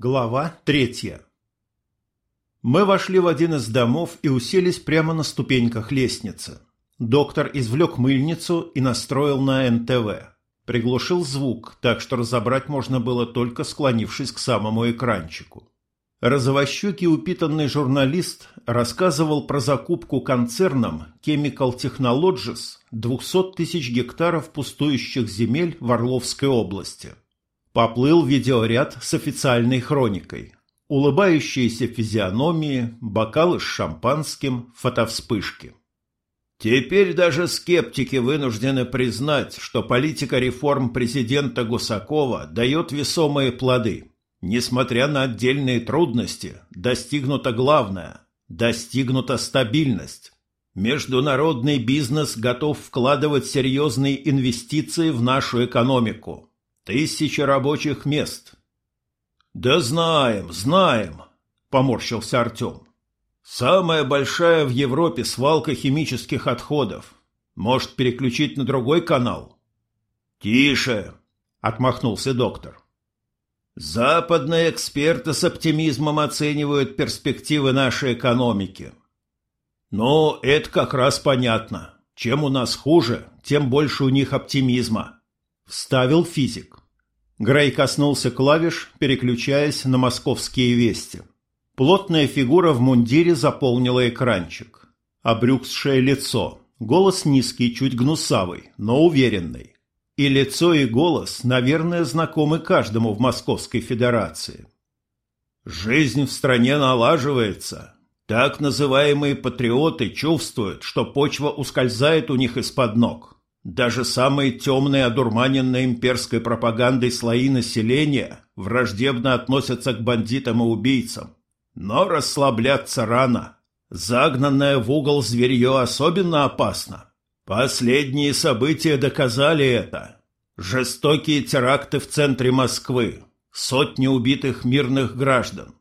Глава третья Мы вошли в один из домов и уселись прямо на ступеньках лестницы. Доктор извлек мыльницу и настроил на НТВ. Приглушил звук, так что разобрать можно было только склонившись к самому экранчику. Розовощекий упитанный журналист рассказывал про закупку концерном Chemical Technologies 200 тысяч гектаров пустующих земель в Орловской области. Поплыл видеоряд с официальной хроникой. Улыбающиеся физиономии, бокалы с шампанским, фотовспышки. Теперь даже скептики вынуждены признать, что политика реформ президента Гусакова дает весомые плоды – Несмотря на отдельные трудности, достигнута главное – достигнута стабильность. Международный бизнес готов вкладывать серьезные инвестиции в нашу экономику. Тысячи рабочих мест. «Да знаем, знаем», – поморщился Артем. «Самая большая в Европе свалка химических отходов. Может, переключить на другой канал?» «Тише», – отмахнулся доктор. Западные эксперты с оптимизмом оценивают перспективы нашей экономики. Ну, это как раз понятно. Чем у нас хуже, тем больше у них оптимизма. Вставил физик. Грей коснулся клавиш, переключаясь на московские вести. Плотная фигура в мундире заполнила экранчик. Обрюксшее лицо. Голос низкий, чуть гнусавый, но уверенный. И лицо, и голос, наверное, знакомы каждому в Московской Федерации. Жизнь в стране налаживается. Так называемые патриоты чувствуют, что почва ускользает у них из-под ног. Даже самые темные, одурманенные имперской пропагандой слои населения враждебно относятся к бандитам и убийцам. Но расслабляться рано. Загнанное в угол зверье особенно опасно. Последние события доказали это. Жестокие теракты в центре Москвы, сотни убитых мирных граждан.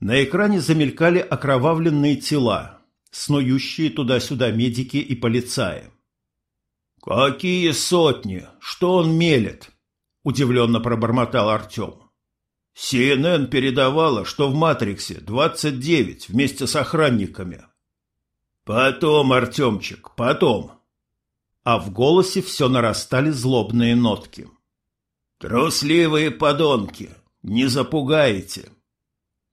На экране замелькали окровавленные тела, снующие туда-сюда медики и полицаи. «Какие сотни? Что он мелет?» – удивленно пробормотал Артем. CNN передавала, что в «Матриксе» 29 вместе с охранниками. «Потом, Артемчик, потом а в голосе все нарастали злобные нотки. «Трусливые подонки! Не запугаете!»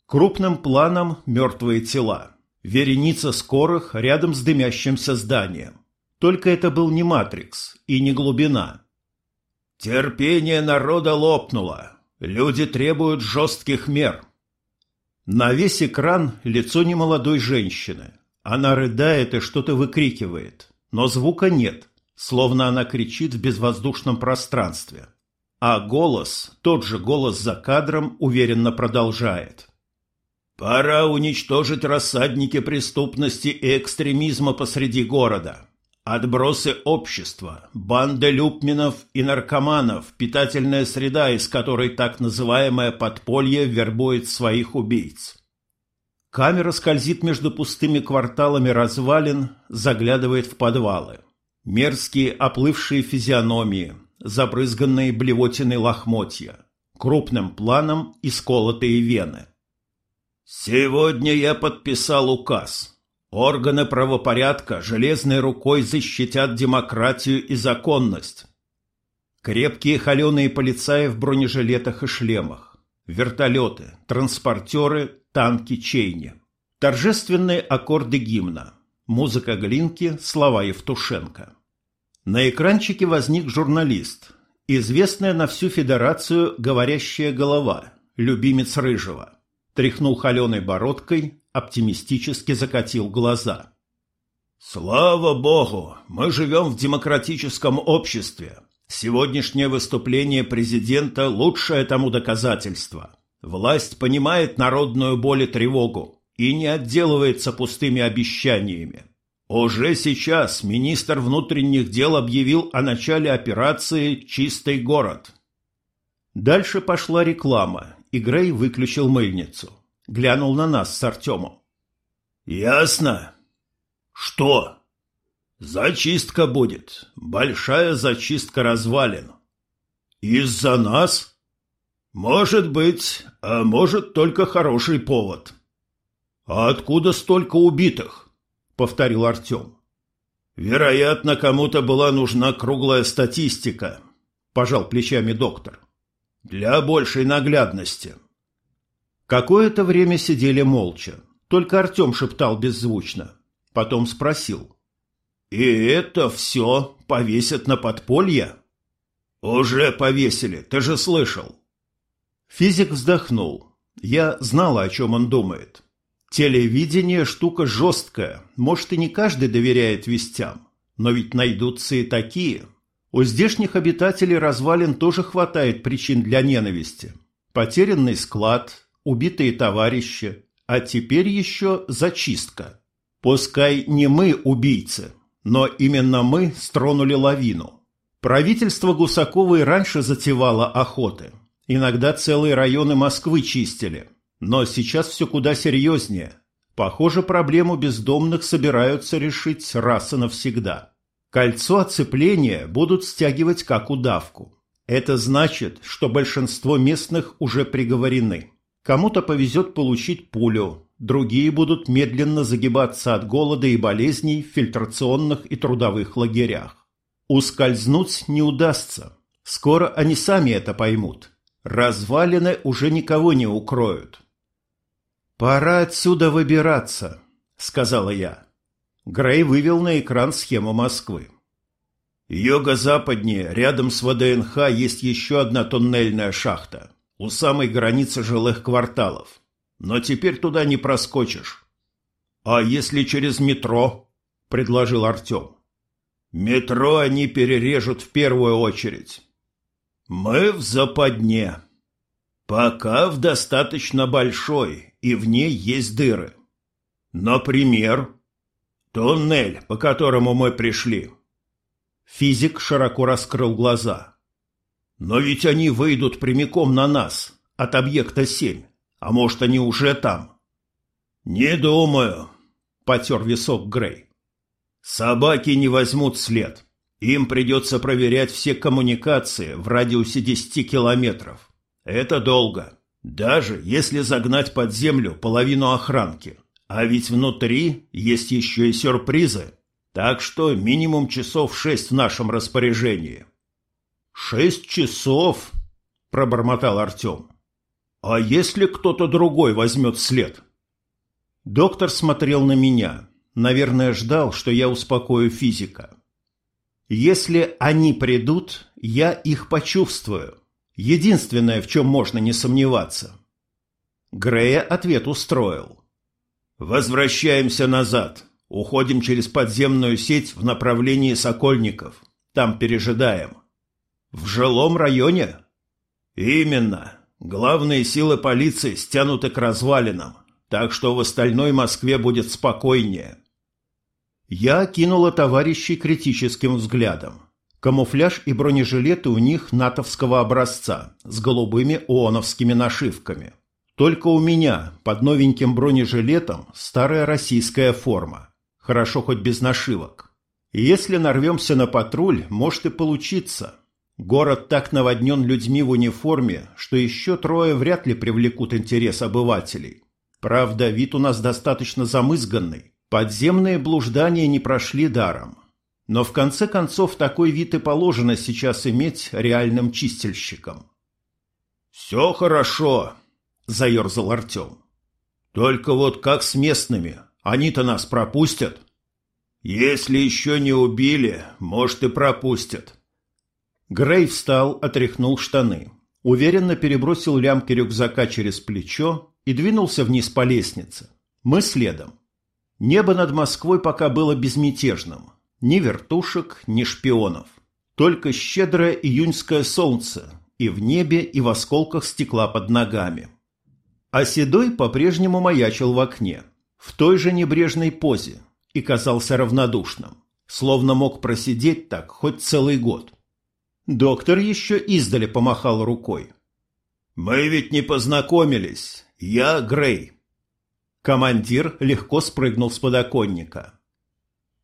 Крупным планом мертвые тела. Вереница скорых рядом с дымящимся зданием. Только это был не «Матрикс» и не глубина. «Терпение народа лопнуло. Люди требуют жестких мер». На весь экран лицо немолодой женщины. Она рыдает и что-то выкрикивает, но звука нет – словно она кричит в безвоздушном пространстве. А голос, тот же голос за кадром, уверенно продолжает. «Пора уничтожить рассадники преступности и экстремизма посреди города. Отбросы общества, банды люпминов и наркоманов, питательная среда, из которой так называемое подполье вербует своих убийц». Камера скользит между пустыми кварталами развалин, заглядывает в подвалы. Мерзкие оплывшие физиономии, забрызганные блевотиной лохмотья, крупным планом исколотые вены. «Сегодня я подписал указ. Органы правопорядка железной рукой защитят демократию и законность». Крепкие холеные полицаи в бронежилетах и шлемах, вертолеты, транспортеры, танки Чейни. Торжественные аккорды гимна – Музыка Глинки, слова Евтушенко. На экранчике возник журналист, известная на всю федерацию говорящая голова, любимец Рыжего. Тряхнул холеной бородкой, оптимистически закатил глаза. «Слава Богу! Мы живем в демократическом обществе. Сегодняшнее выступление президента – лучшее тому доказательство. Власть понимает народную боль и тревогу и не отделывается пустыми обещаниями. Уже сейчас министр внутренних дел объявил о начале операции «Чистый город». Дальше пошла реклама, и Грей выключил мыльницу. Глянул на нас с Артемом. «Ясно. Что?» «Зачистка будет. Большая зачистка развалин». «Из-за нас?» «Может быть, а может только хороший повод». «А откуда столько убитых?» — повторил Артем. «Вероятно, кому-то была нужна круглая статистика», — пожал плечами доктор. «Для большей наглядности». Какое-то время сидели молча. Только Артем шептал беззвучно. Потом спросил. «И это все повесят на подполье?» «Уже повесили, ты же слышал». Физик вздохнул. Я знала, о чем он думает. Телевидение – штука жесткая. Может, и не каждый доверяет вестям. Но ведь найдутся и такие. У здешних обитателей развалин тоже хватает причин для ненависти. Потерянный склад, убитые товарищи, а теперь еще зачистка. Пускай не мы убийцы, но именно мы стронули лавину. Правительство Гусакова и раньше затевало охоты – Иногда целые районы Москвы чистили. Но сейчас все куда серьезнее. Похоже, проблему бездомных собираются решить раз и навсегда. Кольцо оцепления будут стягивать как удавку. Это значит, что большинство местных уже приговорены. Кому-то повезет получить пулю, другие будут медленно загибаться от голода и болезней в фильтрационных и трудовых лагерях. Ускользнуть не удастся. Скоро они сами это поймут. Развалины уже никого не укроют. «Пора отсюда выбираться», — сказала я. Грей вывел на экран схему Москвы. Юго-западнее, рядом с ВДНХ, есть еще одна туннельная шахта, у самой границы жилых кварталов. Но теперь туда не проскочишь. «А если через метро?» – предложил Артем. «Метро они перережут в первую очередь. Мы в западне. Пока в достаточно большой, и в ней есть дыры. Например, туннель, по которому мы пришли. Физик широко раскрыл глаза. Но ведь они выйдут прямиком на нас, от объекта 7. А может, они уже там? Не думаю, потер висок Грей. Собаки не возьмут след. Им придется проверять все коммуникации в радиусе 10 километров. Это долго. Даже если загнать под землю половину охранки. А ведь внутри есть еще и сюрпризы. Так что минимум часов шесть в нашем распоряжении. «Шесть часов?» – пробормотал Артем. «А если кто-то другой возьмет след?» Доктор смотрел на меня. Наверное, ждал, что я успокою физика. Если они придут, я их почувствую. Единственное, в чем можно не сомневаться. Грея ответ устроил. Возвращаемся назад. Уходим через подземную сеть в направлении Сокольников. Там пережидаем. В жилом районе? Именно. Главные силы полиции стянуты к развалинам, так что в остальной Москве будет спокойнее. Я кинула товарищей критическим взглядом. Камуфляж и бронежилеты у них натовского образца с голубыми ооновскими нашивками. Только у меня под новеньким бронежилетом старая российская форма. Хорошо хоть без нашивок. Если нарвемся на патруль, может и получиться. Город так наводнен людьми в униформе, что еще трое вряд ли привлекут интерес обывателей. Правда, вид у нас достаточно замызганный. Подземные блуждания не прошли даром. Но в конце концов такой вид и положено сейчас иметь реальным чистильщиком. «Все хорошо», — заерзал Артем. «Только вот как с местными? Они-то нас пропустят?» «Если еще не убили, может и пропустят». Грей встал, отряхнул штаны, уверенно перебросил лямки рюкзака через плечо и двинулся вниз по лестнице. Мы следом. Небо над Москвой пока было безмятежным. Ни вертушек, ни шпионов. Только щедрое июньское солнце и в небе, и в осколках стекла под ногами. А Седой по-прежнему маячил в окне, в той же небрежной позе, и казался равнодушным, словно мог просидеть так хоть целый год. Доктор еще издали помахал рукой. «Мы ведь не познакомились. Я Грей, Командир легко спрыгнул с подоконника.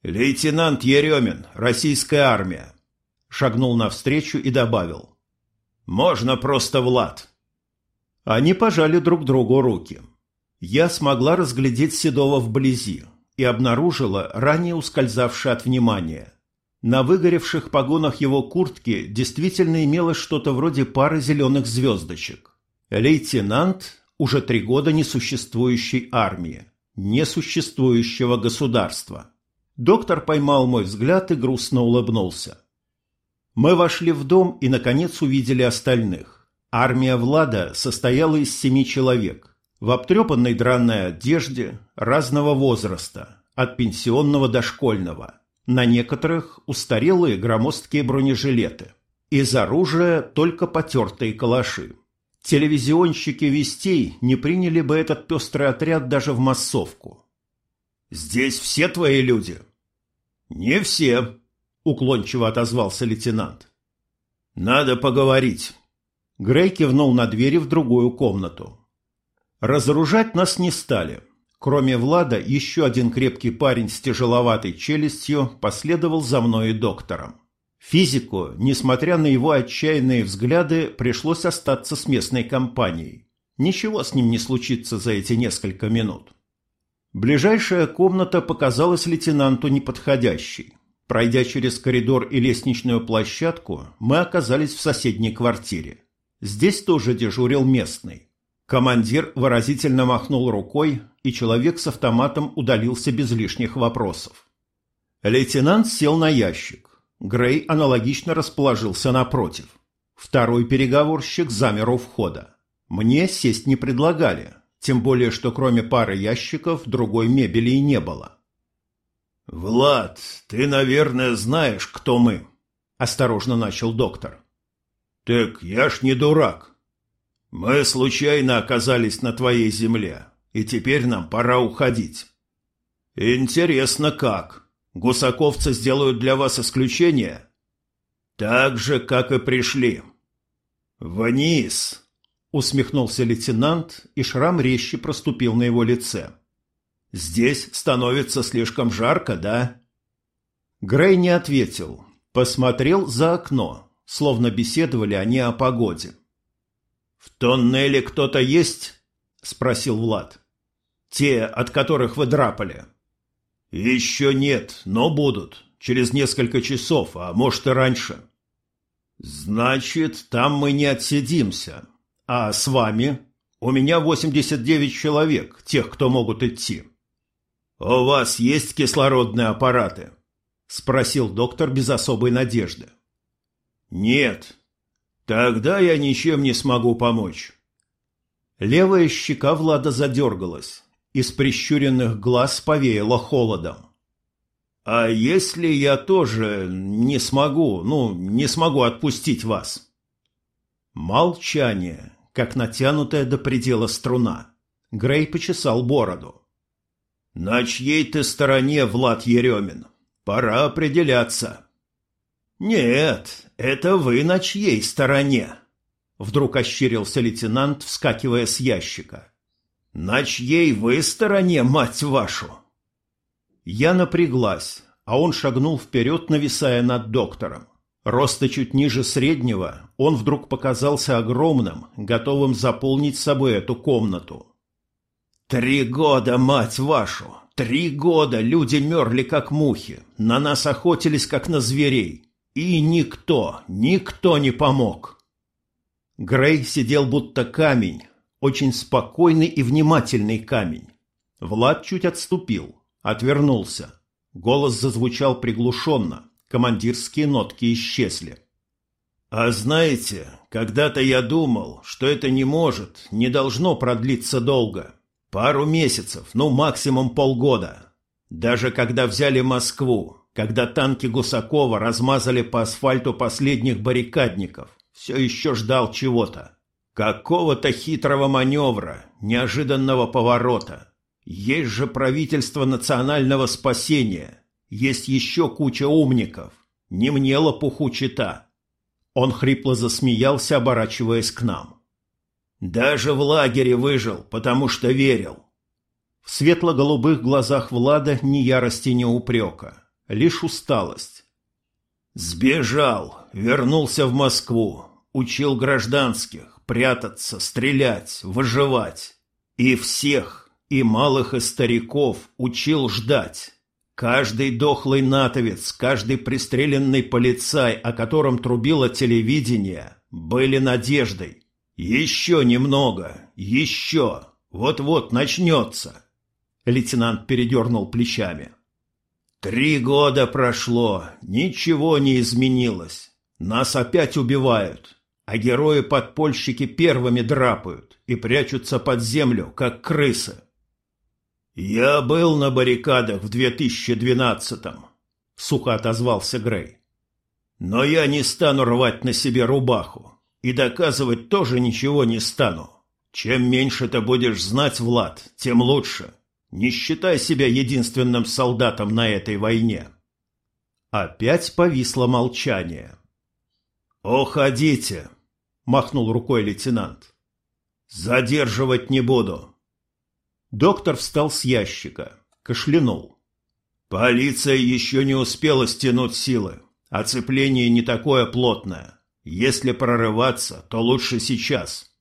«Лейтенант Еремин, российская армия», — шагнул навстречу и добавил. «Можно просто Влад. Они пожали друг другу руки. Я смогла разглядеть Седова вблизи и обнаружила ранее ускользавшее от внимания. На выгоревших погонах его куртки действительно имелось что-то вроде пары зеленых звездочек. Лейтенант уже три года несуществующей армии, несуществующего государства. Доктор поймал мой взгляд и грустно улыбнулся. Мы вошли в дом и, наконец, увидели остальных. Армия Влада состояла из семи человек. В обтрепанной драной одежде разного возраста, от пенсионного до школьного. На некоторых устарелые громоздкие бронежилеты. Из оружия только потертые калаши. Телевизионщики вестей не приняли бы этот пестрый отряд даже в массовку. «Здесь все твои люди?» «Не все», — уклончиво отозвался лейтенант. «Надо поговорить». Грей кивнул на двери в другую комнату. Разоружать нас не стали. Кроме Влада, еще один крепкий парень с тяжеловатой челюстью последовал за мной и доктором. Физику, несмотря на его отчаянные взгляды, пришлось остаться с местной компанией. Ничего с ним не случится за эти несколько минут. Ближайшая комната показалась лейтенанту неподходящей. Пройдя через коридор и лестничную площадку, мы оказались в соседней квартире. Здесь тоже дежурил местный. Командир выразительно махнул рукой, и человек с автоматом удалился без лишних вопросов. Лейтенант сел на ящик. Грей аналогично расположился напротив. Второй переговорщик замер у входа. Мне сесть не предлагали, тем более, что кроме пары ящиков другой мебели и не было. «Влад, ты, наверное, знаешь, кто мы», — осторожно начал доктор. «Так я ж не дурак. Мы случайно оказались на твоей земле, и теперь нам пора уходить». «Интересно, как? Гусаковцы сделают для вас исключение?» «Так же, как и пришли». «Вниз!» — усмехнулся лейтенант, и шрам резче проступил на его лице. «Здесь становится слишком жарко, да?» Грей не ответил, посмотрел за окно, словно беседовали они о погоде. «В тоннеле кто-то есть?» — спросил Влад. «Те, от которых вы драпали?» «Еще нет, но будут. Через несколько часов, а может и раньше». «Значит, там мы не отсидимся. А с вами? У меня 89 человек, тех, кто могут идти». «У вас есть кислородные аппараты?» — спросил доктор без особой надежды. «Нет. Тогда я ничем не смогу помочь». Левая щека Влада задергалась. Из прищуренных глаз повеяло холодом. «А если я тоже не смогу, ну, не смогу отпустить вас?» Молчание, как натянутая до предела струна. Грей почесал бороду. «На чьей ты стороне, Влад Еремин? Пора определяться». «Нет, это вы на чьей стороне?» Вдруг ощерился лейтенант, вскакивая с ящика. «На чьей вы стороне, мать вашу?» Я напряглась, а он шагнул вперед, нависая над доктором. Роста чуть ниже среднего, он вдруг показался огромным, готовым заполнить собой эту комнату. «Три года, мать вашу! Три года люди мерли, как мухи, на нас охотились, как на зверей, и никто, никто не помог!» Грей сидел будто камень, очень спокойный и внимательный камень. Влад чуть отступил, отвернулся. Голос зазвучал приглушенно, командирские нотки исчезли. «А знаете, когда-то я думал, что это не может, не должно продлиться долго. Пару месяцев, ну максимум полгода. Даже когда взяли Москву, когда танки Гусакова размазали по асфальту последних баррикадников, все еще ждал чего-то. Какого-то хитрого маневра, неожиданного поворота. Есть же правительство национального спасения. Есть еще куча умников. Не мне лопуху чита. Он хрипло засмеялся, оборачиваясь к нам. Даже в лагере выжил, потому что верил. В светло-голубых глазах Влада ни ярости, ни упрека. Лишь усталость. Сбежал, вернулся в Москву, учил гражданских, прятаться, стрелять, выживать. И всех, и малых, и стариков учил ждать. Каждый дохлый натовец, каждый пристреленный полицай, о котором трубило телевидение, были надеждой. Еще немного, еще, вот-вот начнется. Лейтенант передернул плечами. Три года прошло, ничего не изменилось. Нас опять убивают, а герои-подпольщики первыми драпают и прячутся под землю, как крысы. «Я был на баррикадах в 2012-м», — сухо отозвался Грей. «Но я не стану рвать на себе рубаху, и доказывать тоже ничего не стану. Чем меньше ты будешь знать, Влад, тем лучше. Не считай себя единственным солдатом на этой войне. Опять повисло молчание. «Уходите!» — махнул рукой лейтенант. «Задерживать не буду». Доктор встал с ящика, кашлянул. «Полиция еще не успела стянуть силы. Оцепление не такое плотное. Если прорываться, то лучше сейчас».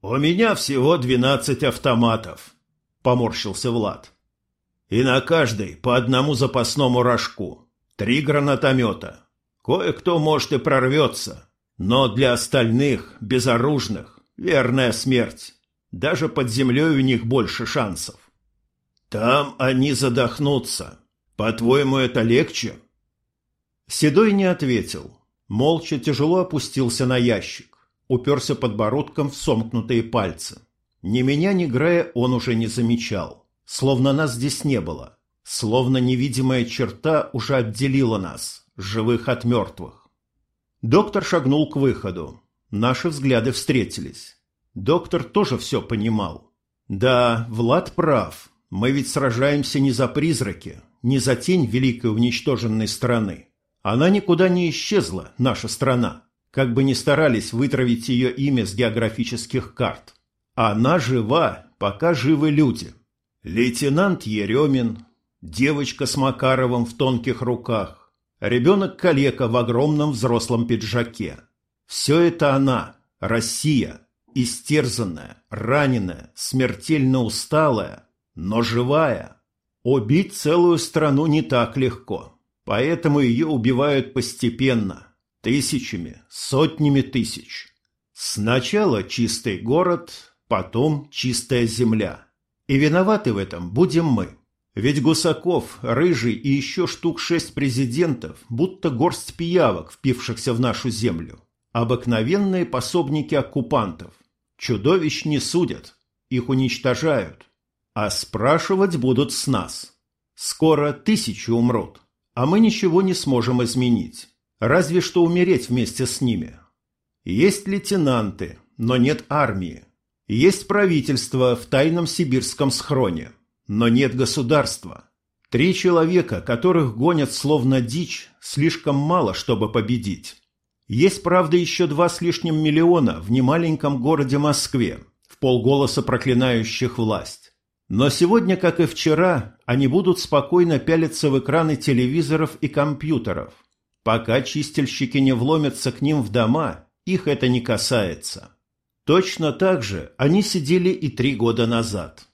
«У меня всего двенадцать автоматов», поморщился Влад. И на каждой по одному запасному рожку. Три гранатомета. Кое-кто, может, и прорвется. Но для остальных, безоружных, верная смерть. Даже под землей у них больше шансов. Там они задохнутся. По-твоему, это легче? Седой не ответил. Молча тяжело опустился на ящик. Уперся подбородком в сомкнутые пальцы. Ни меня, ни Грея он уже не замечал. Словно нас здесь не было. Словно невидимая черта уже отделила нас, живых от мертвых. Доктор шагнул к выходу. Наши взгляды встретились. Доктор тоже все понимал. Да, Влад прав. Мы ведь сражаемся не за призраки, не за тень великой уничтоженной страны. Она никуда не исчезла, наша страна, как бы ни старались вытравить ее имя с географических карт. Она жива, пока живы люди. Лейтенант Еремин, девочка с Макаровым в тонких руках, ребенок-калека в огромном взрослом пиджаке. Все это она, Россия, истерзанная, раненая, смертельно усталая, но живая. Убить целую страну не так легко, поэтому ее убивают постепенно, тысячами, сотнями тысяч. Сначала чистый город, потом чистая земля. И виноваты в этом будем мы. Ведь Гусаков, Рыжий и еще штук шесть президентов, будто горсть пиявок, впившихся в нашу землю. Обыкновенные пособники оккупантов. Чудовищ не судят, их уничтожают. А спрашивать будут с нас. Скоро тысячи умрут, а мы ничего не сможем изменить. Разве что умереть вместе с ними. Есть лейтенанты, но нет армии. Есть правительство в тайном сибирском схроне, но нет государства. Три человека, которых гонят словно дичь, слишком мало, чтобы победить. Есть, правда, еще два с лишним миллиона в немаленьком городе Москве, в полголоса проклинающих власть. Но сегодня, как и вчера, они будут спокойно пялиться в экраны телевизоров и компьютеров. Пока чистильщики не вломятся к ним в дома, их это не касается. Точно так же они сидели и три года назад.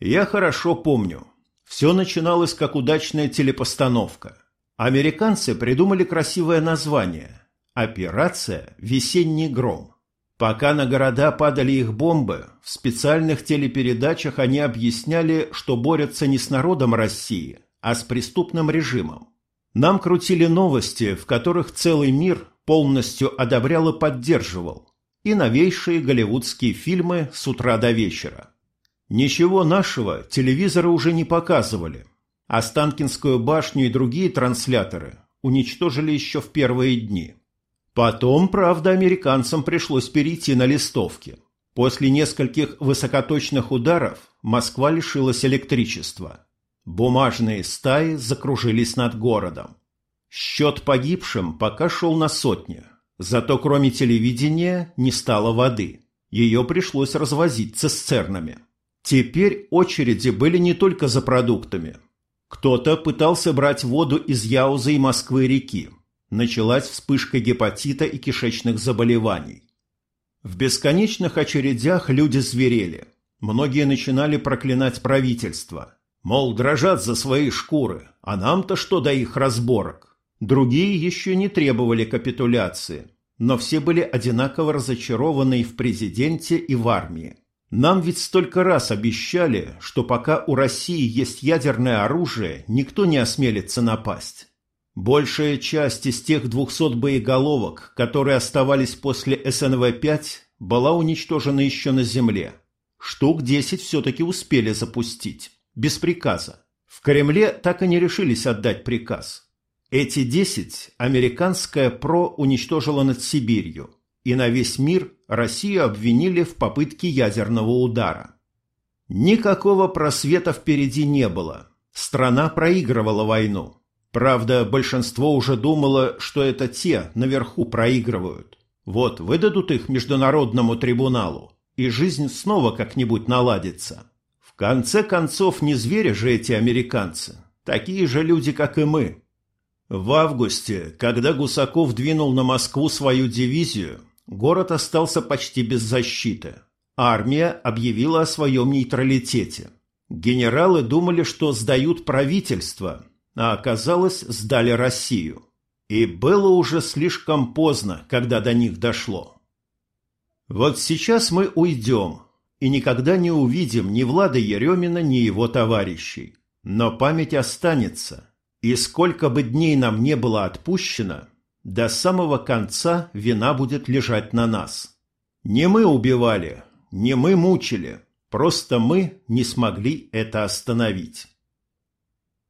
Я хорошо помню. Все начиналось как удачная телепостановка. Американцы придумали красивое название – «Операция «Весенний гром». Пока на города падали их бомбы, в специальных телепередачах они объясняли, что борются не с народом России, а с преступным режимом. Нам крутили новости, в которых целый мир полностью одобрял и поддерживал, и новейшие голливудские фильмы с утра до вечера. Ничего нашего телевизоры уже не показывали. Останкинскую башню и другие трансляторы уничтожили еще в первые дни. Потом, правда, американцам пришлось перейти на листовки. После нескольких высокоточных ударов Москва лишилась электричества. Бумажные стаи закружились над городом. Счет погибшим пока шел на сотни, Зато кроме телевидения не стало воды. Ее пришлось развозить цистернами. Теперь очереди были не только за продуктами. Кто-то пытался брать воду из Яузы и Москвы-реки. Началась вспышка гепатита и кишечных заболеваний. В бесконечных очередях люди зверели. Многие начинали проклинать правительство. Мол, дрожат за свои шкуры, а нам-то что до их разборок? Другие еще не требовали капитуляции, но все были одинаково разочарованы и в президенте, и в армии. Нам ведь столько раз обещали, что пока у России есть ядерное оружие, никто не осмелится напасть. Большая часть из тех 200 боеголовок, которые оставались после СНВ-5, была уничтожена еще на земле. Штук 10 все-таки успели запустить, без приказа. В Кремле так и не решились отдать приказ. Эти 10 американская ПРО уничтожила над Сибирью, и на весь мир Россию обвинили в попытке ядерного удара. Никакого просвета впереди не было. Страна проигрывала войну. Правда, большинство уже думало, что это те наверху проигрывают. Вот выдадут их международному трибуналу, и жизнь снова как-нибудь наладится. В конце концов, не звери же эти американцы. Такие же люди, как и мы. В августе, когда Гусаков двинул на Москву свою дивизию, город остался почти без защиты. Армия объявила о своем нейтралитете. Генералы думали, что сдают правительство, а оказалось, сдали Россию. И было уже слишком поздно, когда до них дошло. Вот сейчас мы уйдем и никогда не увидим ни Влада Еремина, ни его товарищей. Но память останется, и сколько бы дней нам не было отпущено, до самого конца вина будет лежать на нас. Не мы убивали, не мы мучили, просто мы не смогли это остановить.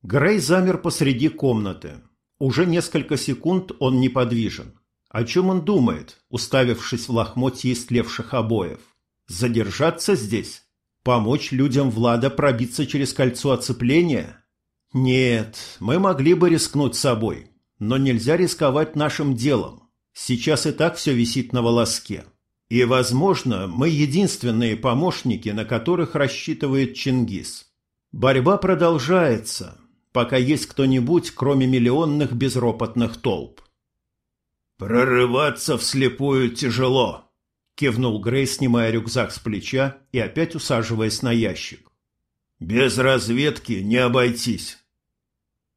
Грей замер посреди комнаты. Уже несколько секунд он неподвижен. О чем он думает, уставившись в лохмотье истлевших обоев? Задержаться здесь? Помочь людям Влада пробиться через кольцо оцепления? Нет, мы могли бы рискнуть собой, но нельзя рисковать нашим делом. Сейчас и так все висит на волоске. И, возможно, мы единственные помощники, на которых рассчитывает Чингис. Борьба продолжается, пока есть кто-нибудь, кроме миллионных безропотных толп. «Прорываться вслепую тяжело», — кивнул Грей, снимая рюкзак с плеча и опять усаживаясь на ящик. «Без разведки не обойтись».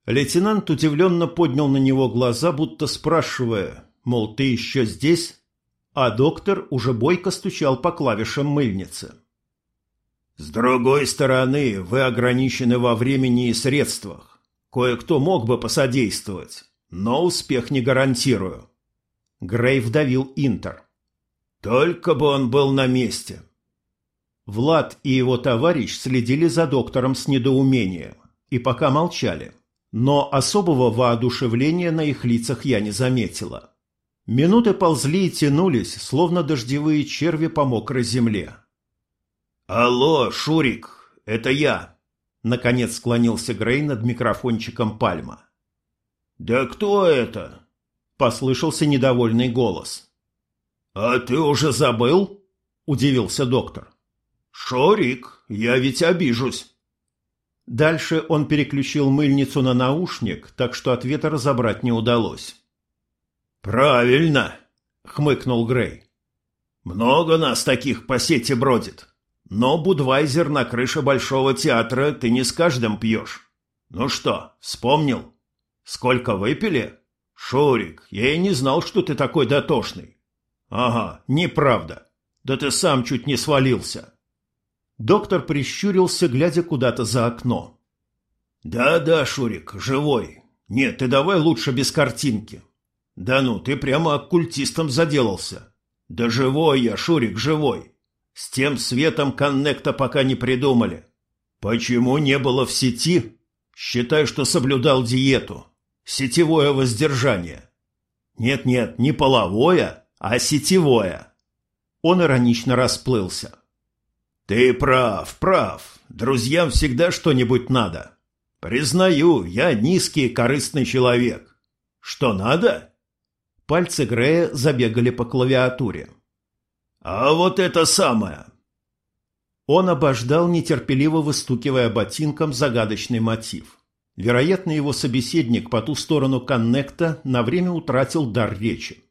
Лейтенант удивленно поднял на него глаза, будто спрашивая, мол, ты еще здесь? А доктор уже бойко стучал по клавишам мыльницы. С другой стороны, вы ограничены во времени и средствах. Кое-кто мог бы посодействовать, но успех не гарантирую. Грей вдавил Интер. Только бы он был на месте. Влад и его товарищ следили за доктором с недоумением и пока молчали. Но особого воодушевления на их лицах я не заметила. Минуты ползли и тянулись, словно дождевые черви по мокрой земле. «Алло, Шурик, это я!» Наконец склонился Грей над микрофончиком Пальма. «Да кто это?» Послышался недовольный голос. «А ты уже забыл?» Удивился доктор. «Шурик, я ведь обижусь!» Дальше он переключил мыльницу на наушник, так что ответа разобрать не удалось. «Правильно!» — хмыкнул Грей. «Много нас таких по сети бродит. Но Будвайзер на крыше Большого театра ты не с каждым пьешь. Ну что, вспомнил? Сколько выпили? Шурик, я и не знал, что ты такой дотошный. Ага, неправда. Да ты сам чуть не свалился. Доктор прищурился, глядя куда-то за окно. Да-да, Шурик, живой. Нет, ты давай лучше без картинки. Да ну, ты прямо оккультистом заделался. Да живой я, Шурик, живой. С тем светом коннекта пока не придумали. Почему не было в сети? Считай, что соблюдал диету. Сетевое воздержание. Нет-нет, не половое, а сетевое. Он иронично расплылся. Ты прав, прав. Друзьям всегда что-нибудь надо. Признаю, я низкий корыстный человек. Что надо? Пальцы Грея забегали по клавиатуре. «А вот это самое!» Он обождал, нетерпеливо выстукивая ботинком загадочный мотив. Вероятно, его собеседник по ту сторону коннекта на время утратил дар речи.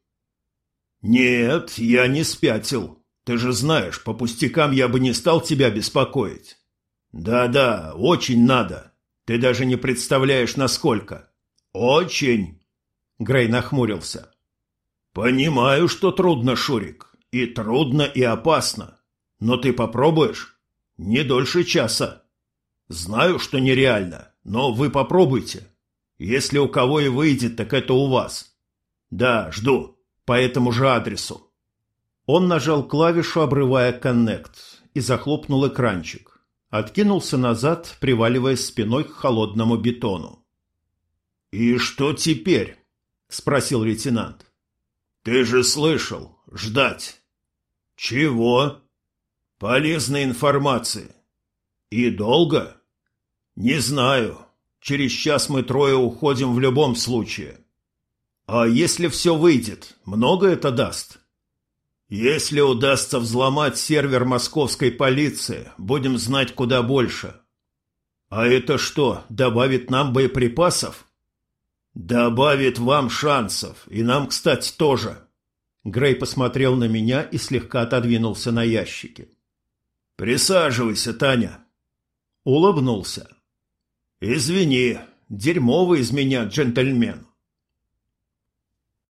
Нет, я не спятил. Ты же знаешь, по пустякам я бы не стал тебя беспокоить. Да-да, очень надо. Ты даже не представляешь, насколько. Очень. Грей нахмурился. Понимаю, что трудно, Шурик. И трудно, и опасно. Но ты попробуешь? Не дольше часа. Знаю, что нереально, но вы попробуйте. Если у кого и выйдет, так это у вас. Да, жду. По этому же адресу. Он нажал клавишу, обрывая коннект, и захлопнул экранчик. Откинулся назад, приваливаясь спиной к холодному бетону. «И что теперь?» — спросил лейтенант. «Ты же слышал. Ждать». «Чего?» «Полезной информации». «И долго?» «Не знаю. Через час мы трое уходим в любом случае». «А если все выйдет, много это даст?» «Если удастся взломать сервер московской полиции, будем знать куда больше». «А это что, добавит нам боеприпасов?» «Добавит вам шансов, и нам, кстати, тоже». Грей посмотрел на меня и слегка отодвинулся на ящике. «Присаживайся, Таня». Улыбнулся. «Извини, дерьмовый из меня джентльмен.